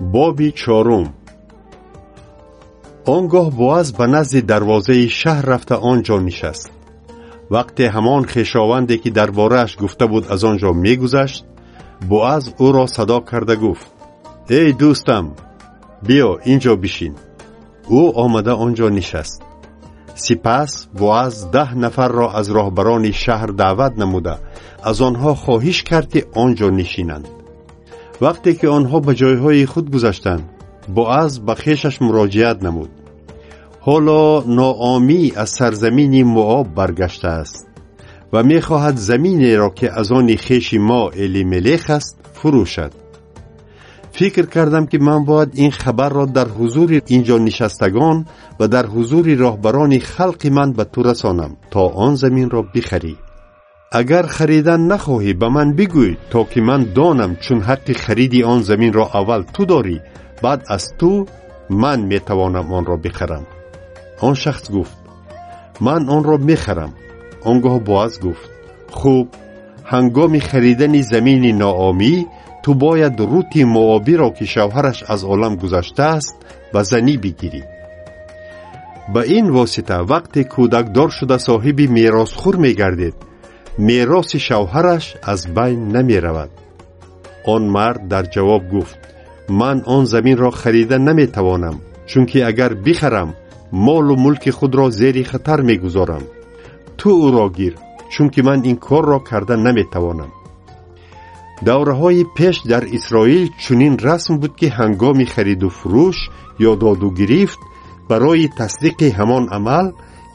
боби чорум он гоҳ боаз ба назди дарвозаи шаҳр рафта он ҷо нишаст вақте ҳамон хешованде ки дар борааш гуфта буд аз он ҷо мегузашт боаз ӯро садо карда гуфт эй дӯстам биё ин ҷо бишин ӯ омада он ҷо нишаст сипас боаз даҳ нафарро аз роҳбарони шаҳр даъват намуда аз онҳо хоҳиш кард ки он ҷо нишинанд Вақте ки онҳо ба ҷойҳои худ гузаштанд боаз ба хешаш муроҷиат намуд. Ҳоло ноомӣ аз сарзамини муоб баргаштааст ва мехоҳад заминеро ки аз они хеши мо элимелех аст фурӯшад. Фикр кардам ки ман бояд ин хабарро дар ҳузури ин ҷо нишастагон ва дар ҳузури роҳбарони халқи ман ба ту расонам то он заминро бихарӣ агар харидан нахоҳӣ ба ман бигӯй то ки ман донам чун ҳаққи хариди он заминро аввал ту дорӣ баъд аз ту ман метавонам онро бихарам он шахс гуфт ман онро мехарам он гоҳ боаз гуфт хуб ҳангоми харидани замини ноомӣ ту бояд рути муобиро ки шавҳараш аз олам гузаштааст ба занӣ бигирӣ ба ин восита вақте кӯдакдор шуда соҳиби меросхӯр мегардед мероси шавҳараш аз байн намеравад он мард дар ҷавоб гуфт ман он заминро харида наметавонам чунки агар бихарам молу мулки худро зери хатар мегузорам ту ӯро гир чунки ман ин корро карда наметавонам давраҳои пеш дар исроил чунин расм буд ки ҳангоми хариду фурӯш ё доду гирифт барои тасдиқи ҳамон амал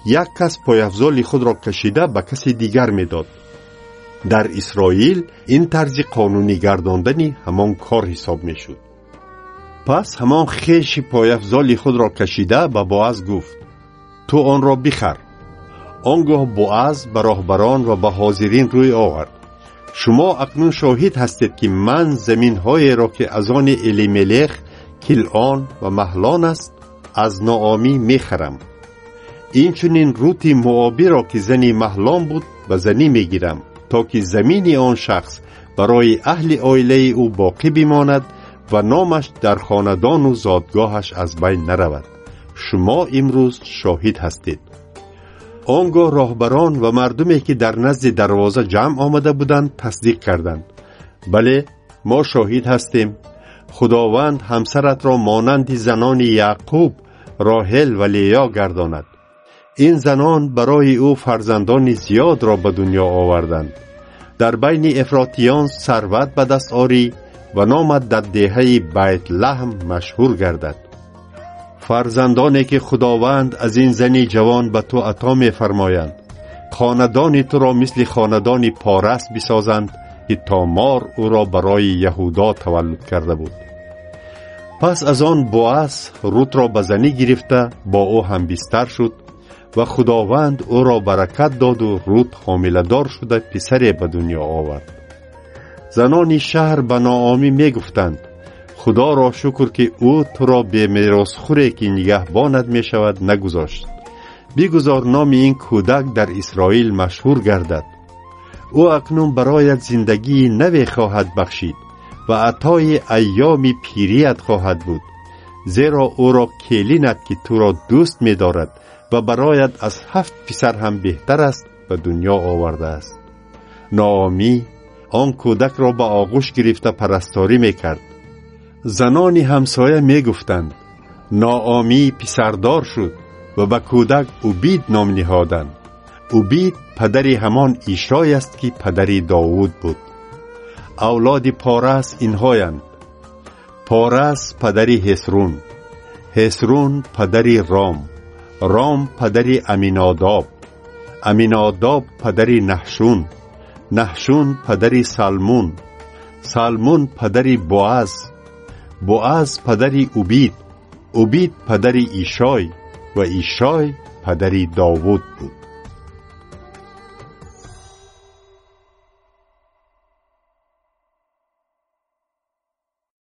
як кас пойафзоли худро кашида ба каси дигар медод. Дар исроил ин тарзи қонунӣ гардондани ҳамон кор ҳисоб мешуд. Пас ҳамон хеши пойафзоли худро кашида ба боаз гуфт ту онро бихар. Он гоҳ боаз ба роҳбарон ва ба ҳозирин рӯй овард. Шумо акнун шоҳид ҳастед ки ман заминҳоеро ки аз они элимелех килон ва маҳлон аст аз ноомӣ мехарам инчунин рути муобиро ки зани маҳлон буд ба занӣ мегирам то ки замини он шахс барои аҳли оилаи ӯ боқӣ бимонад ва номаш дар хонадону зодгоҳаш аз байн наравад. Шумо имрӯз шоҳид ҳастед. Он гоҳ роҳбарон ва мардуме ки дар назди дарвоза ҷамъ омада буданд тасдиқ карданд. Бале мо шоҳид ҳастем. Худованд ҳамсаратро монанди занони яъқуб роҳел ва леё гардонад این زنان برای او فرزندان زیاد را به دنیا آوردند. در بین افراتیان ثروت به دست آری و نامت در دهه بیت لحم مشهور گردد. فرزندانی که خداوند از این زنی جوان به تو عطا میفرمایند. خاندان تو را مثل خاندان پارس بسازند که تامار او را برای یهودا تولد کرده بود. پس از آن بواس روت را به زنی گرفته با او هم بیستر شد ва худованд ӯро баракат доду рут ҳомиладор шуда писаре ба дунё овард. Занони шаҳр ба ноомӣ мегуфтанд. Худоро шукр ки ӯ туро бемеросхӯре ки нигаҳбонат мешавад нагузошт. Бигузор номи ин кӯдак дар исроил машҳур гардад. Ӯ акнун бароят зиндагии наве хоҳад бахшид ва атои айёми пирият хоҳад буд зеро ӯро келинад ки туро дӯст медорад ва бароят аз ҳафт писар ҳам беҳтар аст ба дунё овардааст. Ноомӣ он кӯдакро ба оғӯш гирифта парасторӣ мекард. Занони ҳамсоя мегуфтанд. Ноомӣ писардор шуд ва ба кӯдак убид ном ниҳоданд. Убид падари ҳамон ишой аст ки падари довуд буд. Авлоди порас инҳоянд. Порас падари ҳесрун. Ҳесрун падари ром ром падари аминодоб аминодоб падари наҳшун наҳшун падари салмун салмун падари боаз боаз падари убид убид падари ишой ва ишой падари довуд буд